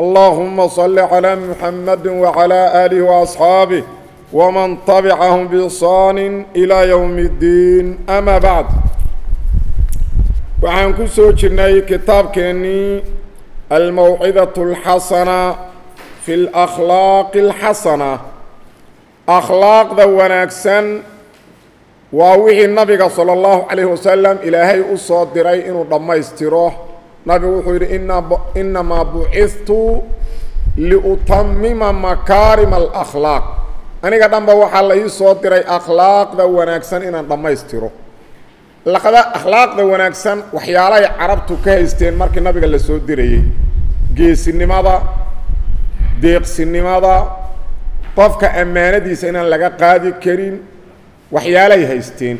اللهم صل على محمد وعلى آله وأصحابه ومن تبعهم بإحسان إلى يوم الدين أما بعد waxaan ku soo jirnay kitaabkeennii almawcidatu alxasana fi lakhlaaqi alxasana akhlaaqda wanaagsan waa wixii nabiga sala allahu calayhi wasalam ilaahay u soo diray inuu dhammaystiro nabigu wuxuu yidhi inamaa buciftu liutamima makaarima alakhlaaq. Aniga dhanba waxaa la ii soo diray akhlaaqda wanaagsan inaan dhammaystiro. Akhlaaqda wanaagsan waxyaalahay carabtu ka haysteen markii nabiga la soo dirayey geesinimada deeqsinimada qofka ammaanadiisa inaan laga qaadi karin waxyaalahay haysteen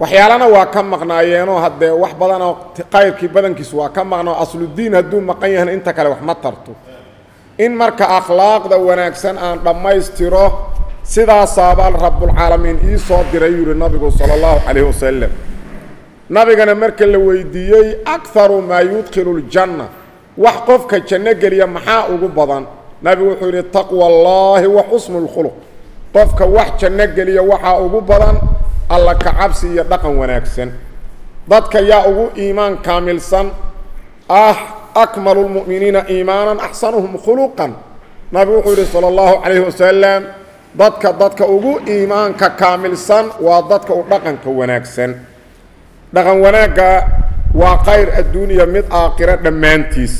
waxyaalana waa ka maqnaayeenoo haddee wax badanoo qayrkii badankiisu waa ka maqnao asludiin hadduu maqan yahana inta kale wax ma tarto. In marka akhlaaqda wanaagsan aan dhammaystiro sidaasaabaa rabbulcaalamiin ii soo diray yuhi nabigu sala allahu calayhi wasalam nabigana marka la weydiiyey akaru maa yudkhilu ljanna wax qofka janno geliya maxaa ugu badan? Nabigu wuxuu yidhi taqwa allaahi wa xusnu lkhuluq qofka wax janno geliya waxaa ugu badan alla ka cabsi iyo dhaqan wanaagsan. Dadka yaa ugu iimaan kaamilsan. Ah akmalu lmu'miniina iimaanan axsanuhum khuluqan. Nabigu wuxuu yidhi sala allahu calayhi wasalam dadka dadka ugu iimaanka kaamilsan waa dadka u dhaqanka wanaagsan. Dhaqan wanaagga waa qayr adduuniya mid aakhiro dhammaantiis.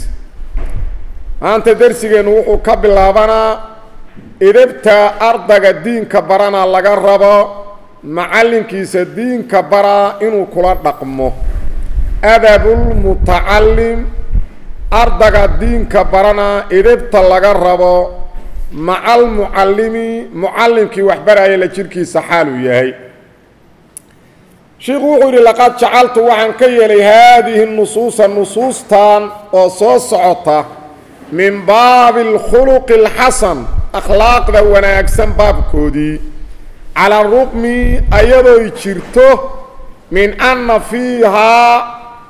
Maanta dersigeennu wuxuu ka bilaabanaa idabta ardayga diinka barana laga rabo macallinkiisa diinka baraa inuu kula dhaqmo. Adabulmutacalim ardayga diinka barana idabta laga rabo macal mucallimi mucallimkii waxbaraya la jirkiisa xaaluu yahay. Sheikhu wuxuu yidhi laqad jacaltu waxaan ka yeelay haadihi nusuusa nusuustan oo soo socota min baabi alkhuluqi alxasan akhlaaqda wanaagsan baabkoodii calaa ruqmi ayadooy jirto min anna fiihaa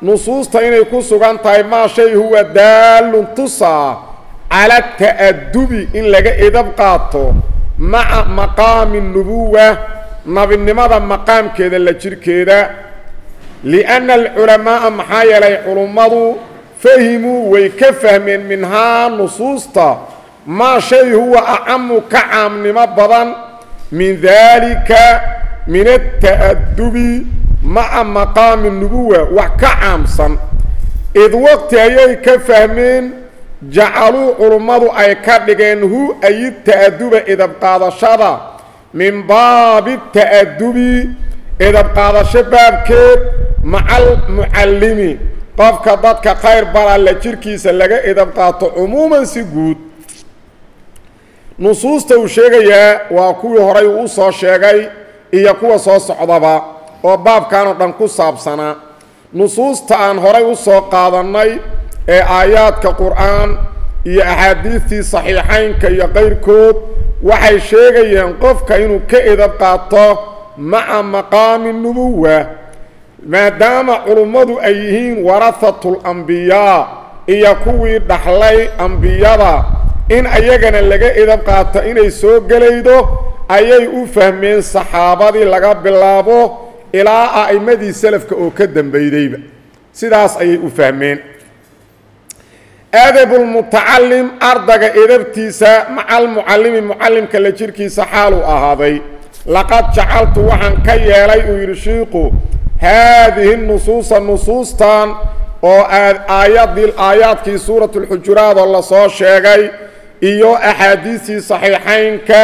nusuusta inay ku sugan tahay maa shay huwa daallun tusaa cala ta'adubi in laga edab qaato maca maqaami nubuwa nabinimada maqaamkeeda la jirhkeeda lianna alculamaa'a maxaa yeelay culummadu fahimuu way ka fahmeen minhaa nusuusta maa shay huwa acamu ka caamnimo badan min daalika min ata'adubi maca maqaami nubuwa wax ka caamsan. Id waqti ayay ka fahmeen jacaluu culummadu ay ka dhigeen hu ayi ta'aduba edabqaadashada min baabi ta'adubi edabqaadasho baabkeed macal mucallimi qofka dadka khayr bara la jirkiisa laga edab qaato cumuuman si guud nusuusta uu sheegayaa waa kuwii horay uu soo sheegay iyo kuwa soo socdaba oo baabkanoo dhan ku saabsanaa. Nusuusta aan horay u soo qaadannay ee aayaadka qur'aan iyo axaadiistii saxiixaynka iyo qayrkood waxay sheegayeen qofka inuu ka edab qaato maca maqaami nubuwa maadaama culummadu ay yihiin warahatul ambiyaa iyo kuwii dhaxlay ambiyada in ayagana laga edab qaato inay soo gelaydo ayay u fahmeen saxaabadii laga bilaabo ilaa a'immadii salafka oo ka dambaydayba. Sidaas ayay u fahmeen. Adabulmutacalim ardayga edabtiisa macal mucallimi mucallimka la jirkiisa xaaluu ahaaday. Laqad jacaltu waxaan ka yeelay uu yidhi shiiku haadihi nusuusa nusuustan oo aayadii aayaadkii suurat lxujuraat oo la soo sheegay iyo axaadiistii saxiixaynka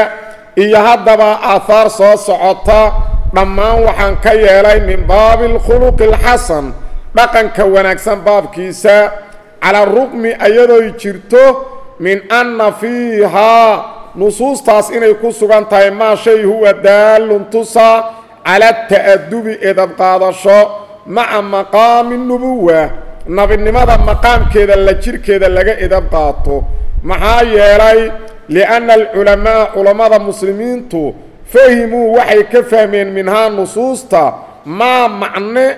iyo haddaba aahaar soo socota dhammaan waxaan ka yeelay min baabi alkhuluqi alxasan dhaqanka wanaagsan baabkiisa calaa ruqmi ayadooy jirto min anna fiihaa nusuustaas inay ku sugan tahay maa shay huwa daallun tusa cala ta'adubi edabqaadasho maca maqaami nubuwa nabinimada maqaamkeeda la jirkeeda laga edab qaato maxaa yeelay lianna alculamaa culammada muslimiintu fahimuu waxay ka fahmeen minhaa nusuusta maa macne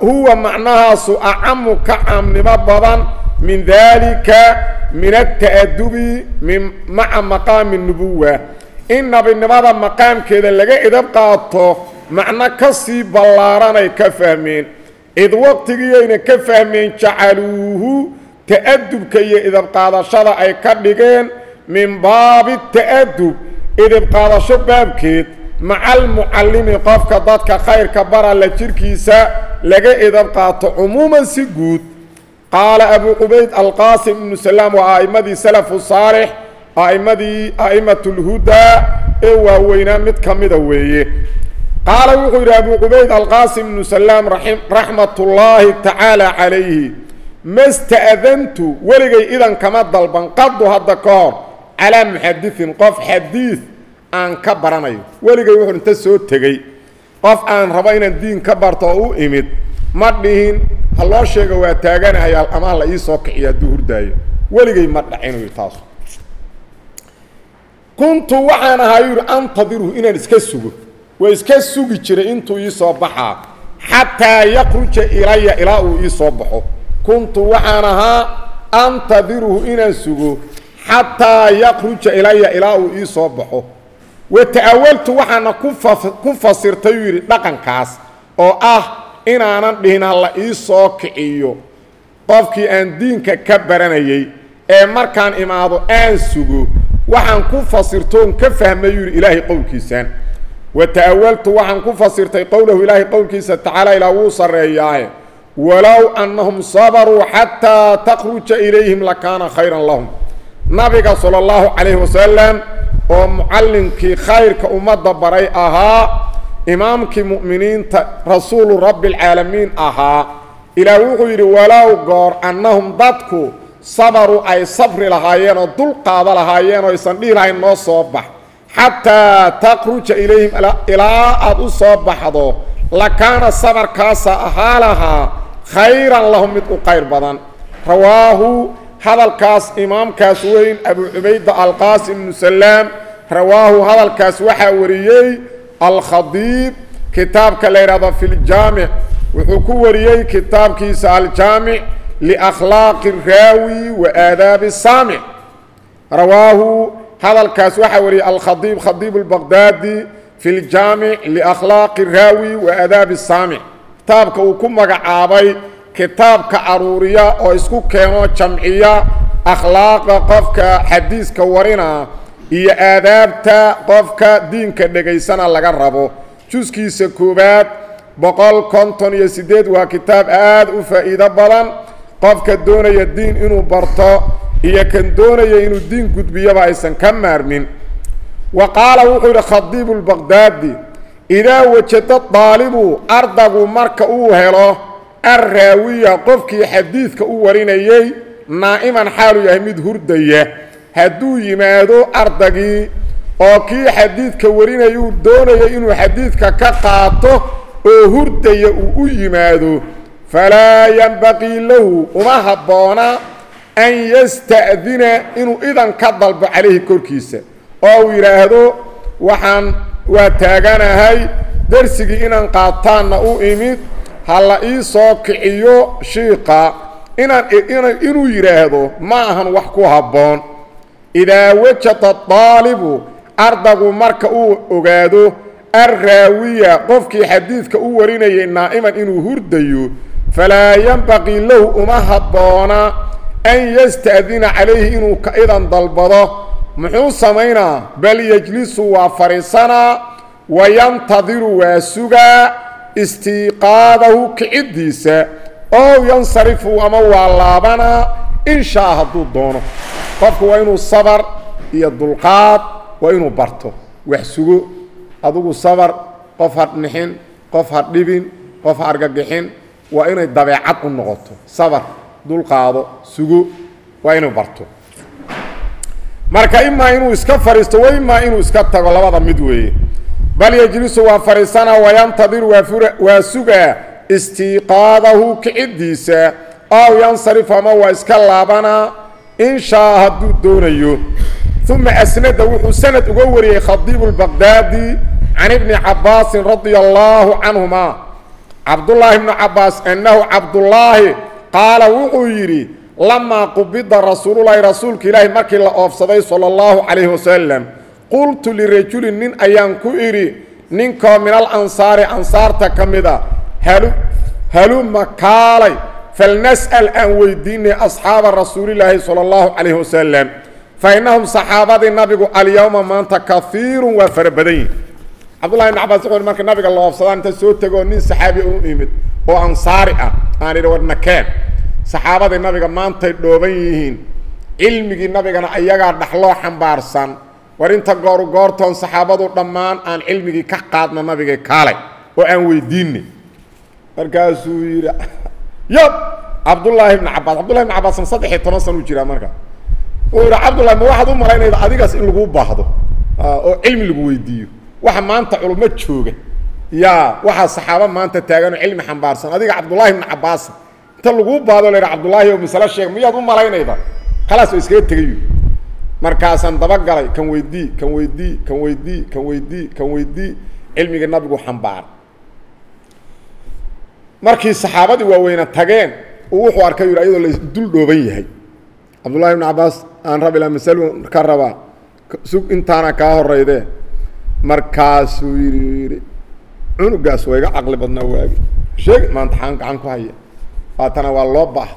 huwa macnahaasu acamu ka caamnimo badan min daalika min ata'adubi min maca maqaami nubuwa in nabinimada maqaamkeeda laga edab qaato macno ka sii ballaaranay ka fahmeen. Id waqtigiiyayna ka fahmeen jacaluuhu ta'adubka iyo idabqaadashada ay ka dhigeen min baabi ta'adub idibqaadasho baabkeed maca almucallimi qofka dadka khayrka bara la jirkiisa laga edab qaato cumuuman si guud. Qaala abu cubayd alqaasim ibnu salaam waa a'immadii salafu saalix a'immadii a'immatulhudaa ee waaweynaa mid ka mida weeye. Qaala wuxuu yidhi abu cubayd alqaasim ibnu salaam raxmat ullaahi tacaala calayhi ma sta'dantu weligay idan kama dalban. Qadu hadda ka hor calaa muxadiin qof xadiid aan ka baranayo. Weligay wuxuu inta soo tegey qof aan rabo inaan diin ka barto oo u imid ma dhihin ha loo sheega waa taaganahayaa ama la ii soo kiciyo hadduu hurdaayo weligay ma dhacinayo taas kuntu waxaan ahaa yidhi antadirhu inaan iska sugo. Waa iska sugi jiray intuu ii soo baxaa. Xataa yakruja ilaya ilaa uu ii soo baxo kuntu waxaan ahaa antadirhu inaan sugo xataa yakruja ilaya ilaa uu ii soo baxo. Wa ta'awaltu waxaana ku fasirtay uu yidhi dhaqankaas oo ah inaanan dhihin ha la ii soo kiciyo. Qofkii aan diinka ka baranayay ee markaan imaado aan sugo waxaan ku fasirtoon ka fahmay yuu ilaahay qowlkiisaan. Wa ta'awaltu waxaan ku fasirtay qowlahu ilaahay qowlkiisa tacaala ilaa wuu sarreeyaahe walow annahum sabaruu xataa takhruja ilayhim lakaana khayran lahum nabiga sala allahu calayhi wasalam oo mucallinkii khayrka ummadda baray ahaa imaamkii mu'miniinta rasuulu rabbi alcaalamiin ahaa ilaah wuxuu yidhi walow goor annahum dadku sabaruu ay sabri lahaayeen oo dul qaada lahaayeen oo aysan dhihi lahayn noo soo bax xataa takhruja ilayhim ilaa aad u soo baxdo lakaana sabarkaasa ahaa lahaa khayran lahum mid u qayr badan. Rawaahu hadalkaas imaamkaas weyn abu cubayda alqaasim ibnu salaam rawaahu hadalkaas waxaa wariyey alkhadiib kitaabka la yidhahdo fi ljaamic wuxuu ku wariyey kitaabkiisa aljaamic liakhlaaqi raawi wa aadaabi saamic rawaahu hadalkaas waxaa wariyey alkhadiib khadiib albaqdaadi fi ljaamic liakhlaaqi raawi wa aadaabi saamic kitaabka uu ku magacaabay kitaabka aruuriya oo isku keeno jamciya akhlaaqda qofka xadiiska warina iyo aadaabta qofka diinka dhegaysana laga rabo. Juskiisa koowaad boqol konton iyo siddeed waa kitaab aad u faa'iido badan. Qofka doonaya diin inuu barto iyo kan doonaya inuu diin gudbiyaba aysan ka maarmin. Wa qaala wuxuu yidhi khadiibu lbaqdaadi idaa wajada daalibu ardagu marka uu helo arraawiya qofkii xadiidka u warinayey naa'iman xaaluu yahay mid hurdaya. Hadduu yimaado ardagii oo kii xadiidka warinayuu doonaya inuu xadiidka ka qaato oo hurdaya uu u yimaado falaa yanbaqii lahu uma habboona an yasta'dina inuu idan ka dalbo calayhi korkiisa. Oo uu yidhaahdo waxaan waa taaganahay dersigii inaan qaataanna u imid ha la ii soo kiciyo shiiqa. Inaan inuu yidhaahdo ma ahan wax ku habboon. Idaa wajada daalibu ardagu marka uu ogaado arraawiya qofkii xadiidka u warinayay naa'iman inuu hurdayo falaa yanbaqii lahu uma habboona an yasta'dina calayhi inuu ka idan dalbado muxuu samaynaa? Bal yejlisu waa fadhiisanaa wayantadiru waa sugaa istiiqaadahu kiciddiisa ow yansarifu ama waa laabanaa in shaa hadduu doono. Qofku waa inuu sabar iyo dulqaad waa inuu barto. Wax sugo adugu sabar qof ha nixin qof ha dhibin qof ha argagixin waa inay dabeecad u noqoto. Sabar dulqaado sugo waa inuu barto marka imaa inuu iska fadhiisto wa imaa inuu iska tago labada mid weeye. Bal yejlisu waa fadhiisanaa wayantadiru waa sugaa istiiqaadahu kiciddiisa aw yansarifu ama waa iska laabanaa in shaa hadduu doonayo. Uma asnada wuxuu sanad uga wariyey khadiibu lbaqdaadi can ibni cabaasin radia allaahu canhuma cabdullaahi bnu cabaas annahu cabdullaahi qaala wuxuu yidhi lamaa qubida rasuululahi rasuulka ilaahi markii la oofsaday sala allahu calayhi wasalam qultu lirajulin nin ayaan ku idhi ninkoo min alansaari ansaarta ka mid a halu haluma kaalay falnas'al aan weydiinay asxaaba rasuulilaahi sala allahu calayhi wasalam fa innahum saxaabadii nabigu alyowma maanta kaiirun waa fara badan yihiin cabdullahi ibn cabas wuxuu marka nabiga la oofsadaan inta soo tegoo nin saxaabi u imid oo ansaari ah aan idhi war nakeen saxaabadii nabiga maantay dhooban yihiin. Cilmigii nabigana ayagaa dhaxloo xambaarsan. War inta gooru goortoon saxaabadu dhammaan aan cilmigii ka qaadna nabiga kaalay oo aan weydiinay. Markaasuu yidhi yab cabdullaahi ibnu cabaas cabdullahi ibn cabaasan saddex iyo toban sana u jiraa marka. Uu yidhi cabdullahi ma waxaad u malaynayda adigaas in laguu baahdo oo cilmi lagu weydiiyo? Waxa maanta culummo jooga. Yaa waxaa saxaabo maanta taagan oo cilmi xambaarsan. Adiga cabdullaahi ibnu cabaasan inta laguu baado la cabdullaahi oo masalo sheeg miyaad u malaynayda? Khalaas oo iskaga tegayo markaasaan dabagalay kan weydii kan weydii kan weydii kan weydii kan weydii cilmiga nabigu xambaar. Markii saxaabadii waaweyna tageen uu wuxuu arkay yidhi ayadoo la dul dhooban yahay. Cabdullahi ibnu cabaas aan rabi la masalu ka rabaa sug intaana kaa horeyde markaasuu yidhi yidhi cunugaas waa iga caqli badnaa waagi. Sheeg maanta xaan gacan ku haya waatana waa loo baah.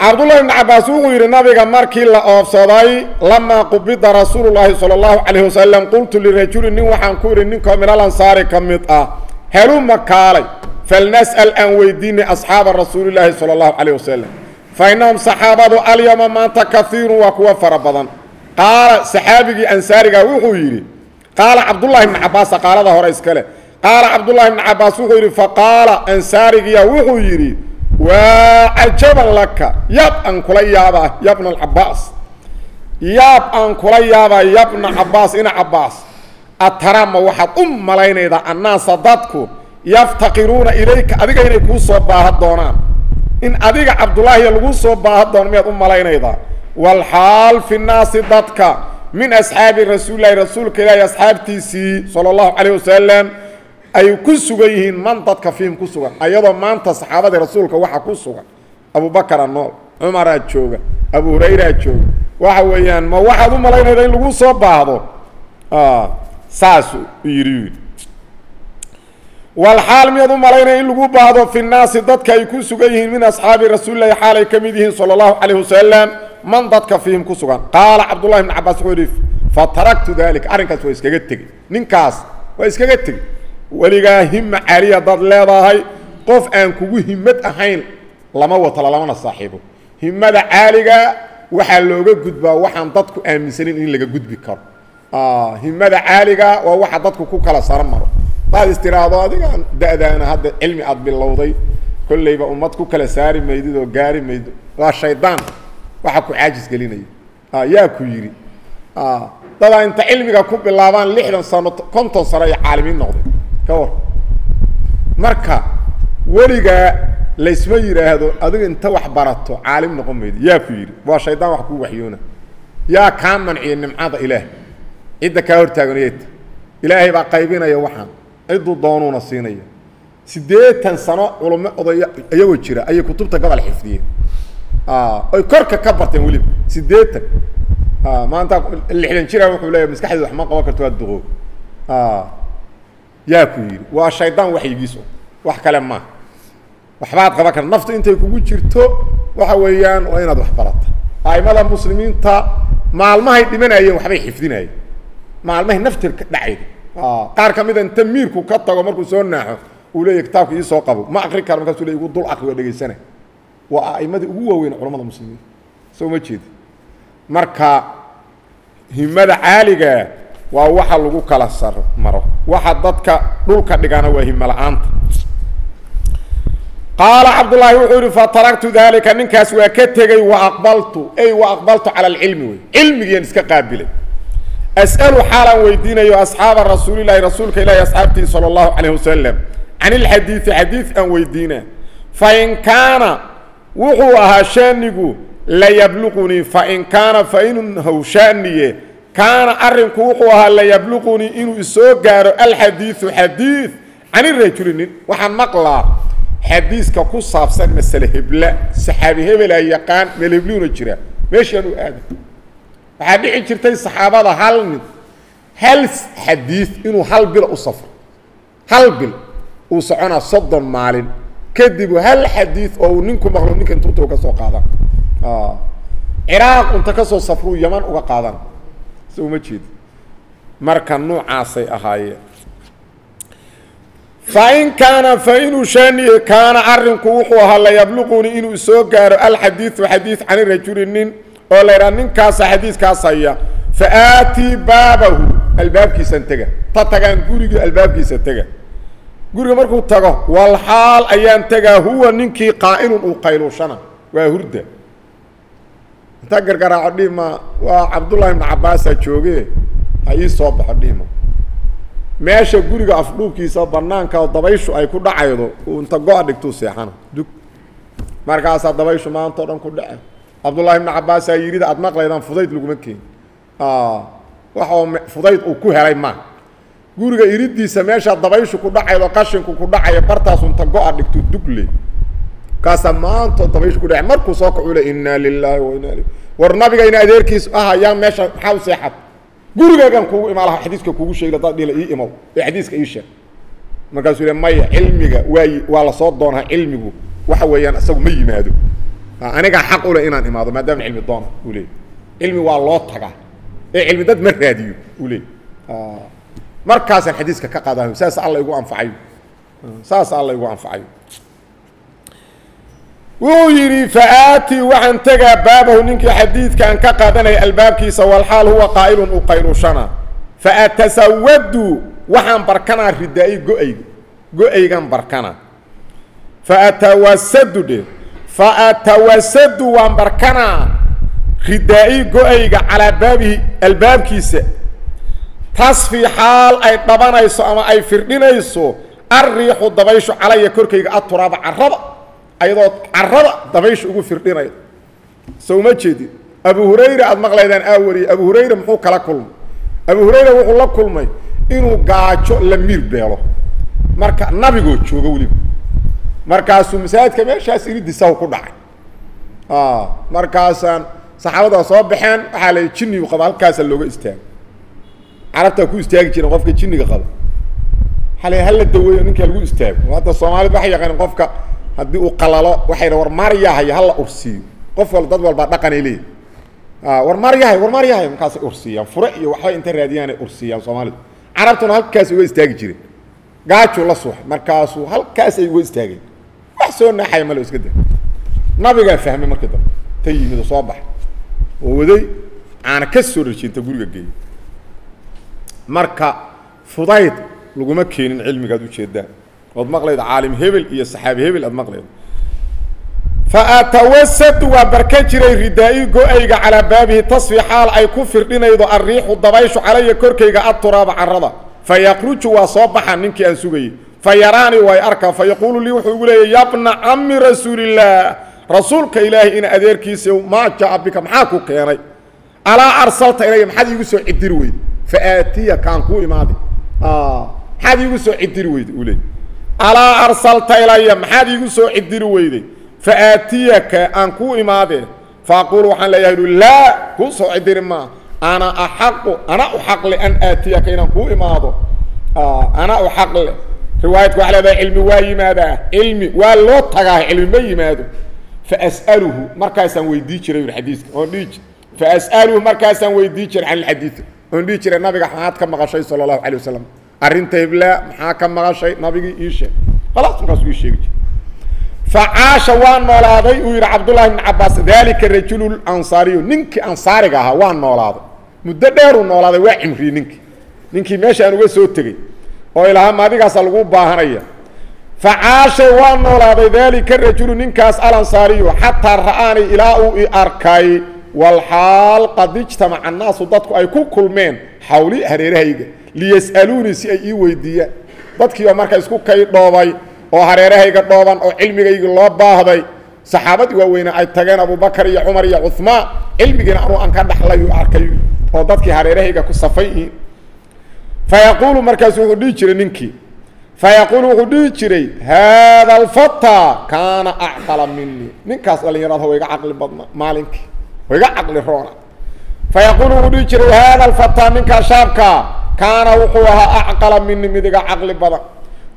Cabdullahi ibnu cabaas wuxuu yidhi nabiga markii la oofsaday lamaa qubida rasuulu llaahi sala allahu calayhi wasalam qultu lirajuli nin waxaan ku idhi ninkoo min alansaari ka mid ah haluma kaalay. Falnas'al aan weydiinay asxaaba rasuulilaahi sala allahu calayh wasalam fa innahum saxaabadu alyawma maanta kaiirun waa kuwa fara badan. Qaala saxaabigii ansaariga wuxuu yidhi qaala cabdullahi ibnu cabaasa qaalada hore iskale qaala cabdullahi ibnu cabaas wuxuu yidhi faqaala ansaarigiya wuxuu yidhi waa cajaban laka yaab aan kula yaabaa yabna alcabaas yaab aan kula yaabaa yabna cabaas ina cabaas atarama waxaad u malaynaydaa annaasa dadku yaftaqiruuna ilayka adiga inay kuu soo baaha doonaan? In adiga cabdullaahiya lagu soo baaha doono miyaad u malaynaydaa? Walxaal fi nnaasi dadka min asxaabi rasuulilahi rasuulka ilaahi asxaabtiisii sala allahu calayh wasalam ay ku sugan yihiin man dadka fiihim ku sugan ayadoo maanta saxaabadii rasuulka waxa ku sugan abubakara nool cumaraa jooga abu hurayraa jooga. Waxa weeyaan ma waxaad u malaynayda in lagu soo baahdo? Saasuu yidhi yidhi walxaal miyaad u malaynaya in lagu baahdo fi nnaasi dadka ay ku sugan yihiin min asxaabi rasuulilahi xaalay ka mid yihiin sala allahu calayh wasalam man dadka fiihim ku sugan. Qaala cabdullahi ibn cabaas wuxuu yidhi fataraktu dalika arrinkaas waa iskaga tegey. Ninkaas waa iskaga tegey weligaa hima caaliya dad leedahay qof aan kugu himad ahayn lama wato lalamana saaxiibo. Himada caaliga waxaa looga gudbaa waxaan dadku aaminsanin in laga gudbi karo. Himada caaliga waa waxa dadku ku kala saro maro. Hadaad is tiraahdo adigaan da-daana hadda cilmi aada bilowday. Kollayba ummad ku kala saari maydid oo gaari maydo waa shaydaan waxa ku caajis gelinaya yaa ku yidhi. Dadaa inta cilmiga ku bilaabaan lixdan sano konton sano iyo caalimiin noqday ka marka weligaa laysma yidhaahdo adiga inta wax barato caalim noqon maydo yaa ku yidhi waa shaydaan wax kuu waxyoona. Yaa kaa manciya nimcada ilaah. Cidda kaa hortaaganayata ilaahay baa qaybinaya waxaan. Cidduu doonuuna siinaya. Siddeetan sano culamo odaya iyagoo jira ayay kutubta gobol xifdiyeen. Oy korka ka barteen weliba. Siddeetan. Maanta lixdan jira wuxuu leeyahy maskaxdeed wax ma qaban karto waa duqoob yaa ku yidhi waa shaydaan waxyigiisu wax kale maaha waxbaad qaban karta naftu intay kugu jirto waxa weeyaan waa inaad wax barata aimada muslimiinta maalmahay dhimanayeen waxbay xifdinayeen. Maalmahay naftir ka dhacayda qaar ka mida inta miirku ka tago markuu soo naaxo uu leeyahy kitaabka ii soo qabo ma akri karo markaasuu le igu dul akri waa dhegaysana waa aimadii ugu waaweyn culamada muslimiinta. Soo ma jeedi. Marka himada caaliga waa waxa lagu kala sar maro. Waxa dadka dhulka dhigana waa himo la'aanta. Qaala cabdullaahi wuxuu yidhi fataraktu daalika ninkaas waa ka tegey wa aqbaltu. Ey wa aqbaltu cala alcilmi wey. Cilmigiian iska qaabilay as'alu xaalaan weydiinayo asxaaba rasuulilahi rasuulka ilaahi asxaabtihi sala allahu calayh wasalam can ilxadiidi xadiid aan weydiina. Fain kaana wuxuu ahaa shaanigu layabluqunii fain kaana fainhu shaaniye kaana arrinku wuxuu ahaa layabluqunii inuu isoo gaaro alxadiidu xadiid can irajuli nin waxaan maqlaa xadiiska ku saabsan masale hebla. Saxaabi hebelaa yaqaan meel hebliuna jira. Meeshaan u aada waxaa dhici jirtay saxaabada hal nin. Hal xadiid inuu hal bil u safro. Hal bil uu soconaa soddon maalin. Kadib hal xadiid oo uu ninku maqlo ninka intuuta ka soo qaadan. Ciraaq unta ka soo safruu yaman uga qaadan se uma jeedi marka nuucaasay ahaayeen fain kaana fainuu shaaniye kaana arrinku wuxuu ahaa layabluqunii inuu soo gaaro alxadiidu xadiid cani rajuli nin oo la ydhaha ninkaasa xadiiskaas haya. Fa aatii baabahu albaabkiisan tega. Ta tagaan gurigii albaabkiisa tega. Guriga markuu tago walxaal ayaan tegaa huwa ninkii qaa'ilun uu qayluushana. Waa hurda inta gargaraaco dhihma waa cabdullahi ibnu cabaasaa jooge. Ha ii soo baxo dhihma meesha guriga afdhuubkiisa banaanka dabayshu ay ku dhacaydo uu inta go-a dhigtuu seexana. Dug. Markaasaa dabayshu maanta o dhan ku dhace cabdullahi ibnu cabaasaa yidhida aad maqlaydaan fudayd laguma keeni waxoo fudayd uu ku helay ma. Guriga iridiisa meeshaa dabayshu ku dhacaydo qashinku ku dhacaya bartaasu inta go-a dhigtu dugle kaasaa maantoo dabayshu ku dhaca. Markuu soo kacu le inaa lilaahi wa inaa war nabigayna adeerkiis ah ayaan meesha maxaa u seexad. Gurigaygan kugu imaa laha xadiiska kugu sheegi hadaad dhila ii imow. Ee xadiiska ii sheeg. Markaasuu le maya cilmiga waa waa la soo doonaa cilmigu. Waxa weeyaan isagu ma yimaado. Anigaa xaq ule inaan imaado maadaama cilmi doona uu leey cilmi waa loo tagaa. Ee cilmi dad ma raadiyo uu leey markaasaan xadiiska ka qaadayo saas alla igu anfacayo saas alla igu anfacayo wuxuu yidhi faaatii waxaan tegaa baabahu ninkii xadiidkaan ka qaadanaya albaabkiisa walxaal huwa qaa'ilun u qaylushana faatasawadu waxaan barkanaa ridaa-i go'ayga go'aygan barkana. Faatawasadu dhe faatawasadu waan barkanaa ridaa-i go'ayga calaa baabihi albaabkiisa. Tasfi xaal ay dhabanayso ama ay firdhinayso arriixu dabayshu calaya korkayga aturaaba carada ayadoo carada dabaysha ugu firdhinaydo so uma jeedid abu hurayra aada maqlaydaan aa wariyey abu hurayra muxuu kala kulmay. Abu hurayra wuxuu la kulmay inuu gaajo la miir beelo. Marka nabigoo jooga weliba markaasuu masaajidka meeshaas iridisahu ku dhacay. Markaasaan saxaabada soo baxeen waxaa la jinnigu qaba halkaasa looga istaago carabtaa ku istaagi jiren qofka jinniga qaba la hala daweeyo ninkaa lagu istaago hadda soomaalida waxay yaqaaneen qofka haddii uu qalalo waxay dha war maaryahay hala ursiiyo qof wal dad walbaa dhaqanay leeyihi war maaryahay war maaryahay markaasay ursiiyaan fure iyo waxbay inta raadiyaanay ursiiyaan soomaalidu carabtuna halkaas uga istaagi jireen. Gaajuu la suuxay markaasuu halkaasay uga istaageen wax soo naaxaya malo iska da nabigaa fahmay markii dambe ta yimid oo soo baxay oo waday aana ka soo rajinta guriga geeyay. Marka fudayd laguma keenin cilmigaad ujeedaan ood maqlayda caalim hebel iyo saxaabi hebel aad maqlayda faatawasadu waa barkan jiray ridaa-i go'ayga calaa baabihi tasfi xaal ay ku firdhinaydo arriixu dabayshu calaya korkayga adturaaba carada fa yakruju waa soo baxa ninkii aan sugayey. Fa yaraanii way arkaa. Fa yaquulu lii wuxuu igu leeyay yabna cami rasuulillaah rasuulka ilaahay ina adeerkiisa maa jaa bika maxaa ku keenay? Alaa arsalta ilaya maxaad iigu soo cidiri weyde fa aatiya kaan kuu imaada maxaad iigu soo cidiri weyde uu leey alaa arsalta ilaya maxaad iigu soo cidiri weyday? Fa aatiyaka aan kuu imaadee fa aquulu waxaan leeyahay u laa kuu soo cidiri maa ana axaqu ana u xaqle an aatiyaka inaan kuu imaado. Ana u xaqle. Riwaayadka waxa leedahay cilmi waa yimaadaa cilmi waa loo tagaa cilmi ma yimaado. Faas'aluhu markaasaan weydii jiray ui xadiiska oon dhihi jir faas'aluhu markaasaan weydii jiray can oon dhihi jiray nabiga maxaad ka maqashay sala allahu calay wasalam arrinta hiblaa maxaa ka maqashay? Nabigii ii sheeg khalaas markaasuu ii sheegi jiray facaasha waa noolaaday uu yidhi cabdullahi bn cabaas dalika rajulu ansaariyu. Ninkii ansaariga ahaa waa noolaaday. Muddo dheeruu noolaaday waa cimriyey ninkii. Ninkii meesha aan uga soo tegey oo ilahaa maadigaasa lagu baahanaya. Facaashay waa noolaaday daalika rajulu ninkaas alansaariyu xataa ra'aani ilaa uu i arkay walxaal qad ijtamaca annaasu dadku ay ku kulmeen xawli hareerahayga liyas'aluunii si ay ii weydiiyaan dadkiiba marka isku kay dhoobay oo hareerahayga dhooban oo cilmigaygi loo baahday. Saxaabadii waaweynaa ay tageen abubakar iyo cumar iyo cumaan cilmigiina anuu aan ka dhaxlay u arkay oo dadkii hareerahayga ku safay yihiin fayaquulu markaasu wuxuu dhihi jiray ninkii. Fayaquulu wuxuu dhihi jiray haada alfata kaana acqala minii ninkaas dhallinyarada wa iga caqli badna maalinkii. Wa iga caqli roona. Fayaquulu wuxuu dhihi jiray haada alfata ninkaa shaabkaa kaana wuxuu ahaa acqala minii mid caqli badan.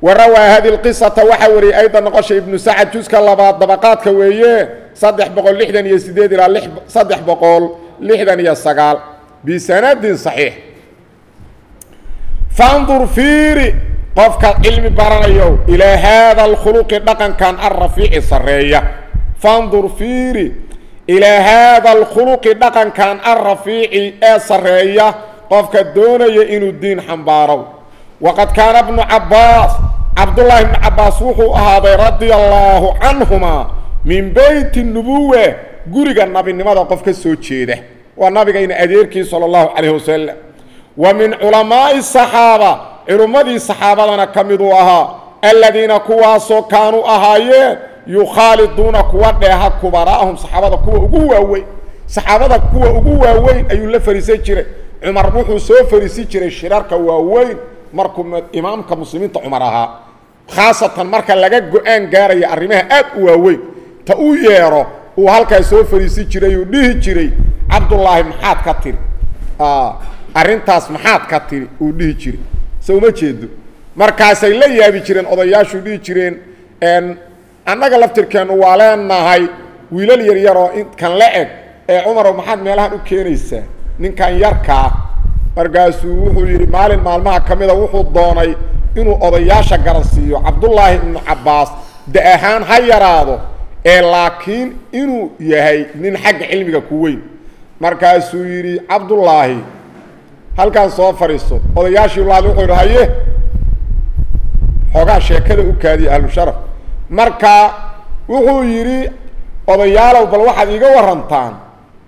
Warawaa hadi lqisata waxaa wariyey ayda noqosha ibnu sacad juska labaad dabaqaadka weeye saddex boqol lixdan iyo sideed ilaa saddex boqol lixdan iyo sagaal. Bisanadin saxiix. Fandur fiiri qofka cilmi baranayo ilaa haada alkhuluqi dhaqankan alrafiici sareeya fandur fiiri ilaa haada alkhuluqi dhaqankan alrafiici ee sareeya qofka doonaya inuu diin xambaaro waqad kaana bnu cabbaas cabdullaahi bnu cabbaas wuxuu ahaaday radia allaahu canhuma min beyti nubuwa guriga nabinimada qof ka soo jeeda. Waa nabigayna adeerkii sala allahu calayhi wasalam wa min culamaa'i saxaaba culummadii saxaabadana ka miduu ahaa aladiina kuwaasoo kaanuu ahaayeen yukhaaliduuna kuwa dheeha kubaraa'ahum saxaabada kuwa ugu waaweyn saxaabada kuwa ugu waaweyn ayuu la fariisan jiray cumar wuxuu soo fariisi jiray shirarka waaweyn markuu imaamka muslimiinta cumar ahaa. Khaasatan marka laga go'aan gaaraya arrimaha aad u waaweyn ta u yeedho uu halkaas soo fariisi jiray uu dhihi jiray cabdullaahi maxaad ka tiri? Arrintaas maxaad ka tiri? Uu dhihi jiray. So uma jeedo. Markaasay la yaabi jireen odayaashu dhihi jireen annaga laftirkeennu waa leenahay wiilal yaryaroo inkan la eg ee cumarow maxaad meelahan u keenaysaa ninkan yarkaa markaasuu wuxuu yidhi maalin maalmaha ka mida wuxuu doonay inuu odayaasha garansiiyo. Cabdullaahi ibnu cabbaas da ahaan ha yaraado ee laakiin inuu yahay nin xagga cilmiga ku weyn. Markaasuu yidhi cabdullaahi halkaan soo fadhiiso odayaashii laad wuxuu yidhi haye xoogaa sheekada u kaadiya ahlusharaf marka wuxuu yidhi odayaalow bal waxaad iiga warantaan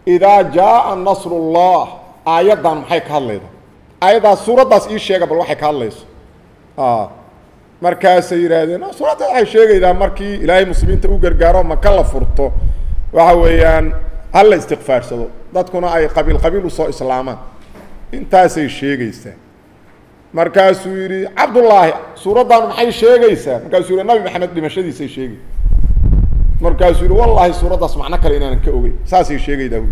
idaa jaaa nasrullah aayaddan maxay ka hadlayda aayaddaas suuraddaas ii sheega bal waxay ka hadlayso markaasay yidhaahdeen suuradda waxay sheegaydaa markii ilaahay muslimiinta u gargaaro maka la furto waxa weeyaan hala istikfaarsado dadkuna ay qabiil qabiil u soo islaamaan intaasay sheegaysaa markaasuu yidhi cabdullaahi suuraddan maxay sheegaysaa markaasuu yidhi nabi maxamed dhimashadiisay sheegay markaasuu yidhi wallaahi suuraddaas macno kale inaanan ka ogey saasay sheegaydaa wy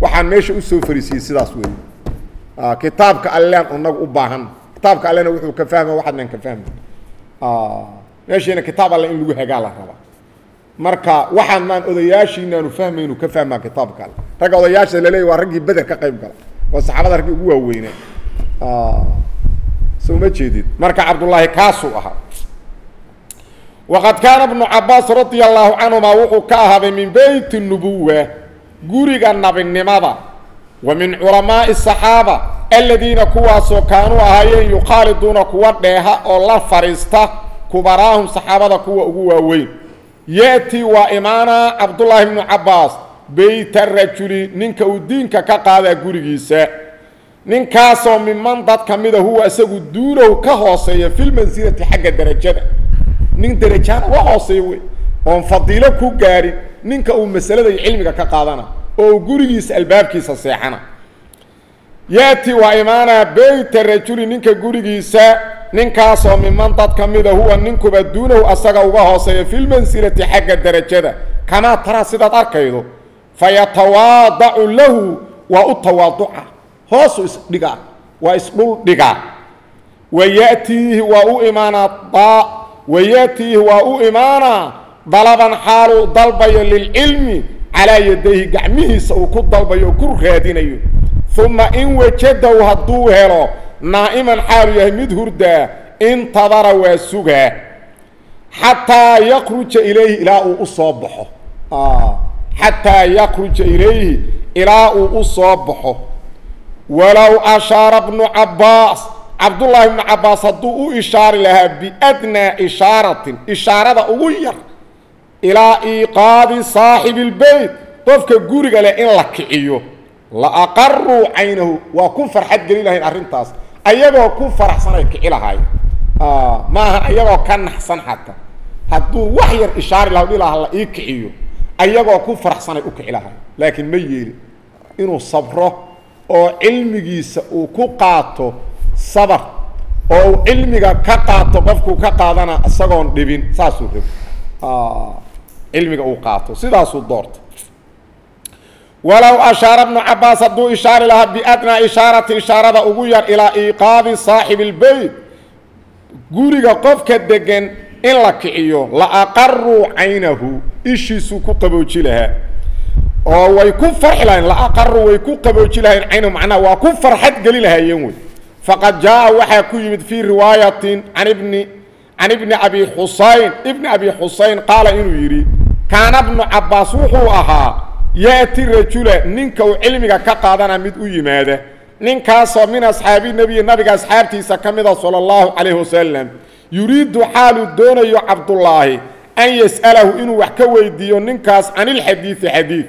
waxaan meesha u soo fariisiyey sidaas weeye. Kitaabka allean inagu u baahan. Kitaabka allena wuxuu ka fahma waxaadnan ka fahma meeshiina kitaab alle in lagu hagaa la rabaa marka waxaan maan odayaashiinaanu fahmaynu ka fahmaa kitaabka alle. Ragga odayaasha laleeya waa raggii beder ka qayb gala waa saxaabada raggii ugu waaweynaa so uma jeedid marka cabdullaahi kaasuu ahaa waqad kaana bnu cabaas radia allaahu canhuma wuxuu ka ahaaday min beyt nubuwa guriga nabinimada wa min culamaa'i saxaaba aladiina kuwaasoo kaanuu ahaayeen yukhaaliduuna kuwa dheeha oo la fadhiista kubaraahum saxaabada kuwa ugu waaweyn ya'tii waa imaanaa cabdullaahi bnu cabbaas beyta rajuli ninka uu diinka ka qaadaa gurigiisa ninkaasoo miman dad ka mida huwa isagu duunow ka hooseeya filmansilati xagga derajada nin derajaana uga hooseeya wey oon fadiilo ku gaadhin ninka uu masalada iyo cilmiga ka qaadana oo gurigiisa albaabkiisa seexana. Yaati waa imaanaa beyta rajuli ninka gurigiisa ninkaasoo miman dad ka mida huwa ninkuba duunahu asaga uga hooseeya filmansilati xagga derajada kamaa taraa sidaad arkaydo fayatawaadacu lahu waa u tawaaduca. Hoosu isdhigaa waa isdhul dhigaa. Wayatiihi waa u imaanaa wayatiihi waa u imaanaa dalaban xaaluu dalbayo lilcilmi calaa yadayhi gacmihiisa uu ku dalbayo o ku raadinayo. Uma in wajadahu hadduu helo naa'iman xaalu yahay mid hurdaa intadara waa sugaa xataa yakruja ilayhi ilaa uu u soo baxo. Xataa yakruja ilayhi ilaa uu u soo baxo. Walow ashaara bnu cabbaas cabdullaahi bnu cabaas hadduu u ishaari lahaa biadnaa ishaaratin ishaarada ugu yar ilaa iiqaadi saaxibi اlbeyt qofka guriga leh in la kiciyo la aqaruu caynahu waa ku farxad geli lahayn arrintaas ayagoo ku faraxsanay kici lahaay ma aha ayagoo ka naxsan xataa. Hadduu wax yar ishaari laha dhi laha la ii kiciyo ayagoo ku faraxsanay u kici lahaay laakiin ma yeelin inuu sabro oo cilmigiisa uu ku qaato sabr oo uu cilmiga ka qaato qofkuu ka qaadana isagoon dhibin saasuu rabi cilmiga uu qaato sidaasuu doorta walow ashaara bnu cabaas hadduu ishaari lahaa biadnaa ishaarati ishaarada ugu yar ilaa iiqaadi saaxibi اlbeyt guriga qofka degan in la kiciyo la aqaruu caynahu ishiisuu ku qabooji lahaa. Oo way ku farxi lahayn la aqaruu way ku qabooji lahayn caynahu macnaha waa ku farxad geli lahaayeen wey faqad jaa waxaa ku yimid fii riwaayatin an ibni can ibni abi xusayn ibni abi xusayn qaala inuu yidhi kaana bnu cabaas wuxuu ahaa yaati rajula ninka uu cilmiga ka qaadana mid u yimaada ninkaasoo min asxaabi nebiyi nabiga asxaabtiisa ka mida sala allahu calayhi wasalam yuriidu xaaluu doonayo cabdullaahi an yas'alahu inuu wax ka weydiiyo ninkaas can ilxadiidi xadiid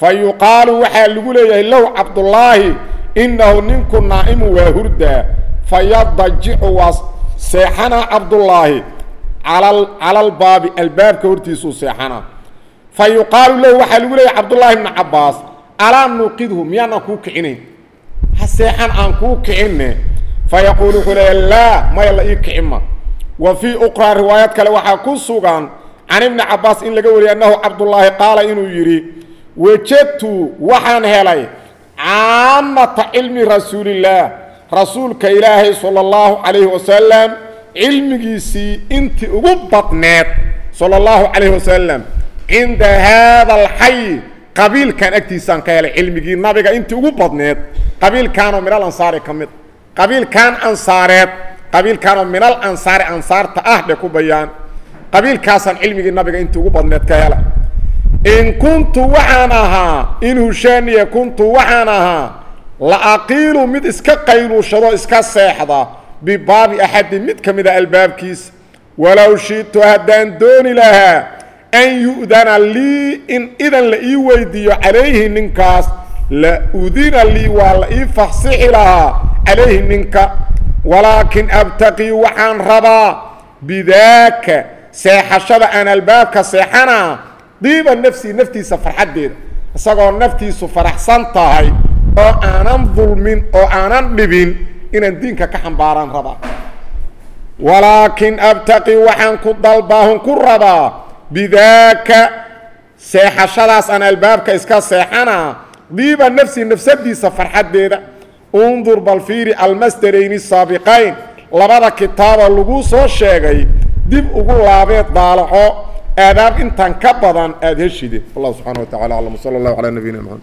fa yuqaalu waxaa lagu leeyahay low cabdullaahi innahu ninku naa'imu waa hurdaa fayadajicu waa seexanaa cabdullaahi cala albaabi albaabka hortiisuu seexanaa fa yuqaalu lahu waxaa lagu leeyahy cabdullaahi bnu cabaas alaa nuuqidhu miyaanaan kuu kicinayn ha seexan aan kuu kicinne fa yaquulu wuxuu leeya laa maya la ii kicima wa fii uqraa riwaayad kale waxaa ku sugan can ibni cabaas in laga wariyay annahu cabdullaahi qaala inuu yidhi wajadtu waxaan helay caamata cilmi rasuulillaah rasuulka ilaahay sala allahu calayhi wasalam cilmigiisii intii ugu badneed sala allahu calayhi wasalam cinda haada alxayi qabiilkan agtiisaan ka helay cilmigii nabiga intii ugu badneed. Qabiilkaanoo minal ansaari ka mid qabiilkan ansaareed qabiilkaanoo minal ansaari ansaarta ah dhe ku bayaan. Qabiilkaasaan cilmigii nabiga intii ugu badneed ka helay in kuntu waxaan ahaa in hushaaniya kuntu waxaan ahaa la aqiilu mid iska qayluushado iska seexda bibaabi axadin mid ka mida albaabkiisa walow shi'tu haddaan dooni lahaa an yu'dana lii in idan la ii weydiiyo calayhi ninkaas la udina lii waa la ii faxsixi lahaa calayhi ninka. Walaakin abtaqii waxaan rabaa bidaaka seexashada aan albaabka seexanaa diiba nafsii naftiisa farxaddeeda. Isagoo naftiisu faraxsan tahay oo aanan dulmin oo aanan dhibin inaan diinka ka xambaaraan rabaa. Walaakin abtaqii waxaan ku dalbaahun ku rabaa bidaaka seexashadaas aan albaabka iska seexanaa diiba nafsi nafsadiisa farxaddeeda. Undur bal fiiri almasdarayni saabiqayn labada kitaaba lagu soo sheegay dib ugu laabeed daalaco aadaab intan ka badan aada heshide wallahu subxana wa tacala aclam sala allahu calaa nabiyina maxamed